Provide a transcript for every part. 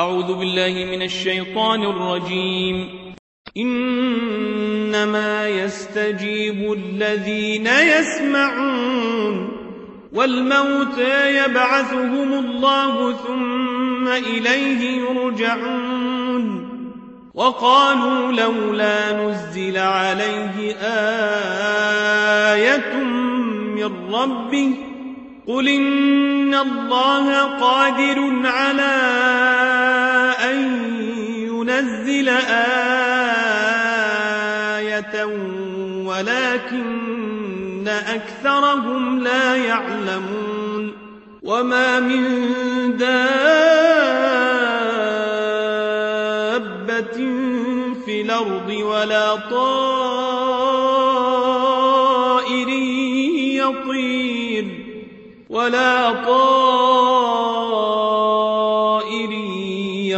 أعوذ بالله من الشيطان الرجيم. إنما يستجيب الذين يسمعون والموتى يبعثهم الله ثم إليه يرجعون. وقالوا لولا نزل عليه آية من ربه قل إن الله قادر على أن ينزل آية ولكن أكثرهم لا يعلمون وما من دابة في الأرض ولا طائر يطير ولا طائر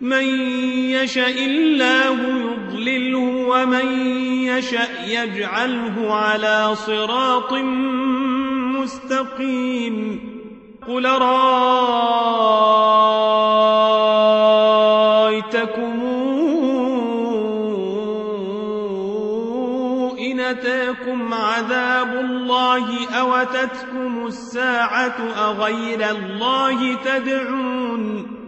من يشاء الله يضلله ومن يشاء يجعله على صراط مستقيم. قل رأيتكم إن أتاكم عذاب الله أو أتتكم الساعة أغير الله تدعون؟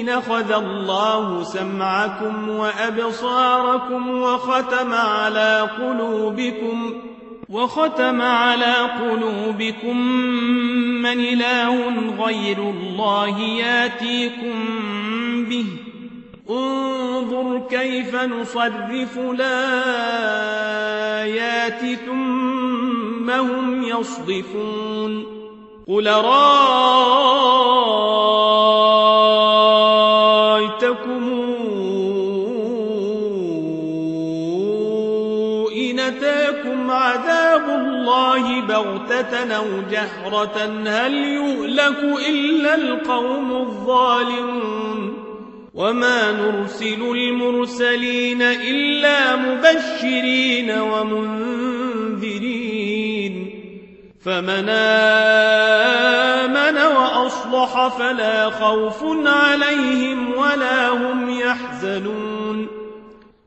إن أخذ الله سمعكم وأبصاركم وختم على قلوبكم وختم على قلوبكم من إله غير الله ياتيكم به. انظر كيف نصرف الآيات ثم هم يصدفون. قل رأيتكم الله بغتة أو جهرة هل يهلك إلا القوم الظالمون؟ وما نرسل المرسلين إلا مبشرين ومنذرين. فمن آمن وأصلح فلا خوف عليهم ولا هم يحزنون.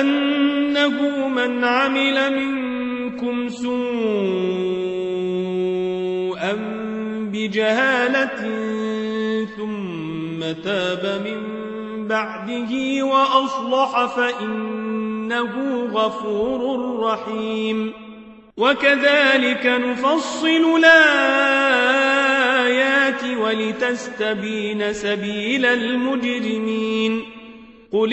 أنه من عمل منكم سوءا بجهالة ثم تاب من بعده وأصلح فإنه غفور رحيم. وكذلك نفصل الآيات ولتستبين سبيل المجرمين. قل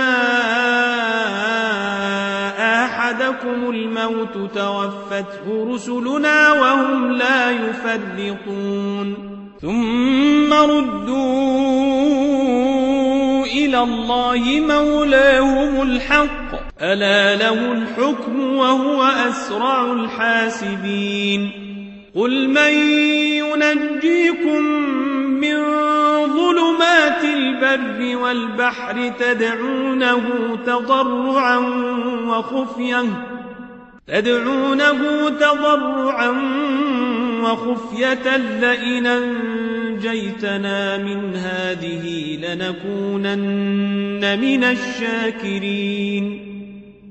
أحدكم الموت توفته رسلنا وهم لا يفرطون. ثم ردوا إلى الله مولاهم الحق. ألا له الحكم وهو أسرع الحاسبين. قل من ينجيكم من ظلمات البر والبحر تدعونه تضرعا وخفية. تدعونه تضرعا وخفية لئن أنجيتنا من هذه لنكونن من الشاكرين.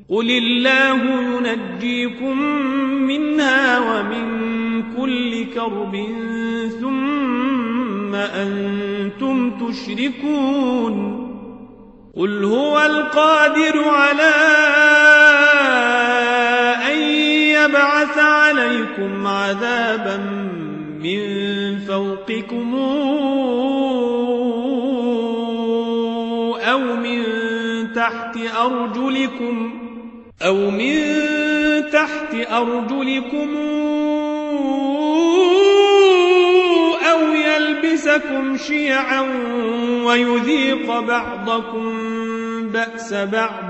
قل الله ينجيكم منها ومن كل كرب ثم أنتم تشركون. قل هو القادر على يبعث عليكم عذابا من فوقكم أو من تحت أرجلكم أو من تحت أرجلكم أو يلبسكم شيعا ويذيق بعضكم بأس بعض.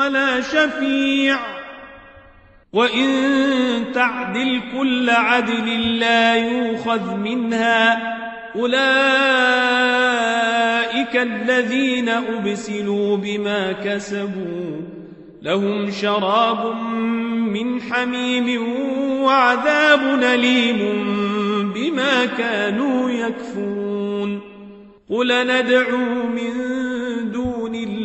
ولا شفيع. وإن تعدل كل عدل لا يوخذ منها. أولئك الذين أبسلوا بما كسبوا. لهم شراب من حميم وعذاب أليم بما كانوا يكفون قل ندعو من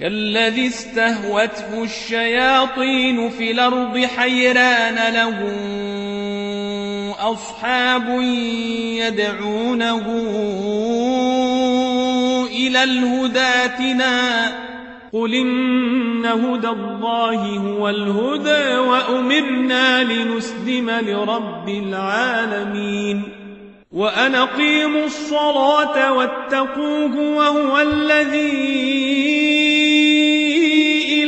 كالذي استهوته الشياطين في الأرض حيران له أصحاب يدعونه إلى الهداتنا قل إن هدى الله هو الهدى وأمرنا لنسلم لرب العالمين. وأن أقيموا الصلاة واتقوه وهو الذي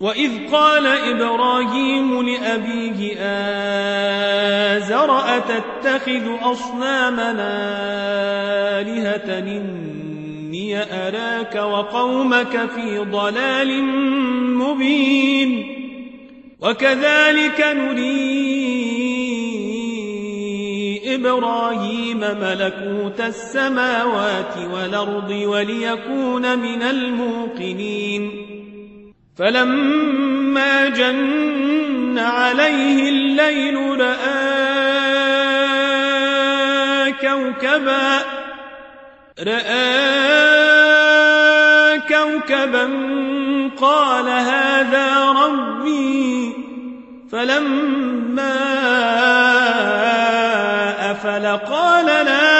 وإذ قال إبراهيم لأبيه آزر أتتخذ أصنامنا آلهة إني أراك وقومك في ضلال مبين وكذلك نري إبراهيم ملكوت السماوات والأرض وليكون من الموقنين فلما جن عليه الليل رأى كوكبا رأى كوكبا قال هذا ربي. فلما أفل قال لا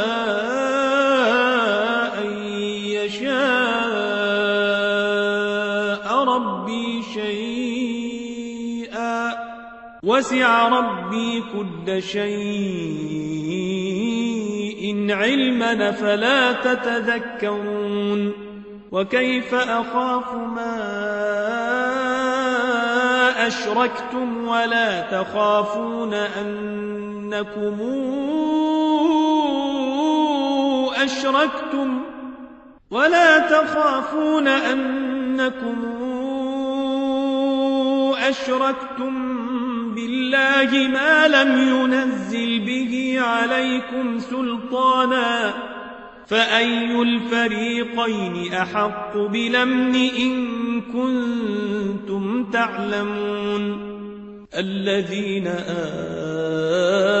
وسع ربي كل شيء علما فلا تتذكرون وكيف أخاف ما أشركتم ولا تخافون أنكم أشركتم ولا تخافون أنكم أشركتم بالله ما لم ينزل به عليكم سلطانا فأي الفريقين أحق بلمن إن كنتم تعلمون الذين آمنوا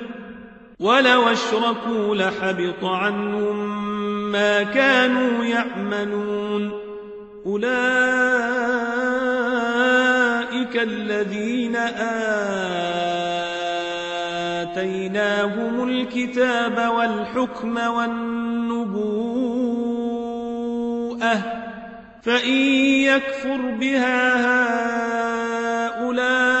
ولو أشركوا لحبط عنهم ما كانوا يعملون. أولئك الذين آتيناهم الكتاب والحكم والنبوءة فإن يكفر بها هؤلاء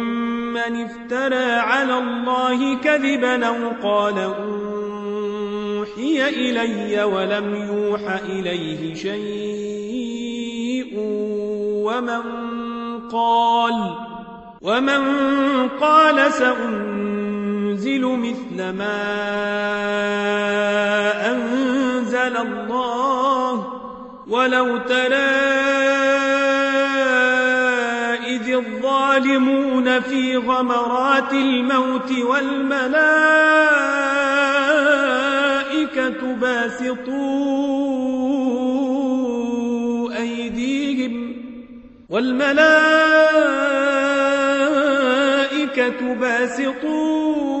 افترى على الله كذبا أو قال أوحي إلي ولم يوح إليه شيء ومن قال ومن قال سأنزل مثل ما أنزل الله. ولو ترى الظالمون في غمرات الموت والملائكة باسطوا أيديهم والملائكة باسطوا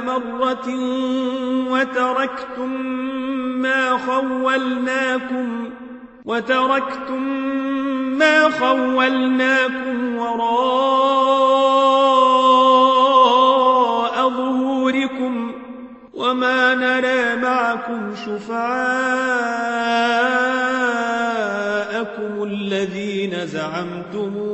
مرة وتركتم ما خولناكم وتركتم ما خولناكم وراء ظهوركم وما نرى معكم شفعاءكم الذين زعمتم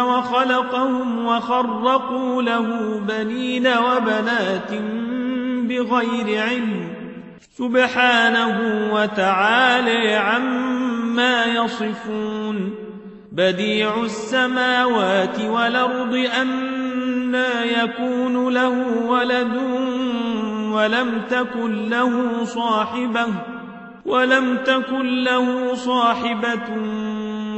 وخلقهم وخرقوا له بنين وبنات بغير علم. سبحانه وتعالى عما يصفون. بديع السماوات والأرض أنا يكون له ولد ولم تكن له صاحبة ولم تكن له صاحبة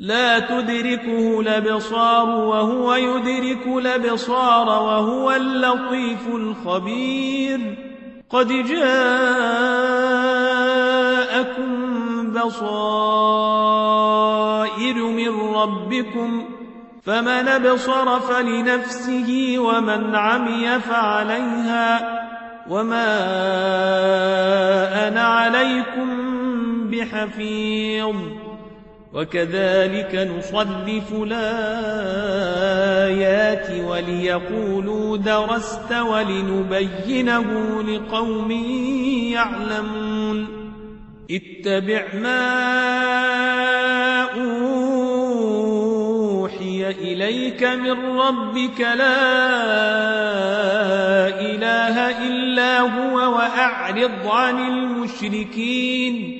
لا تدركه لبصار وهو يدرك لبصار وهو اللطيف الخبير. قد جاءكم بصائر من ربكم فمن أبصر فلنفسه ومن عمي فعليها وما أنا عليكم بحفيظ. وكذلك نصلف الآيات وليقولوا درست ولنبينه لقوم يعلمون. اتبع ما أوحي إليك من ربك لا إله إلا هو وأعرض عن المشركين.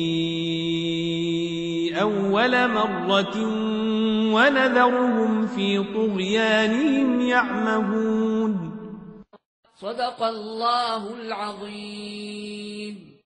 أول مرة ونذرهم في طغيانهم يعمهون. صدق الله العظيم.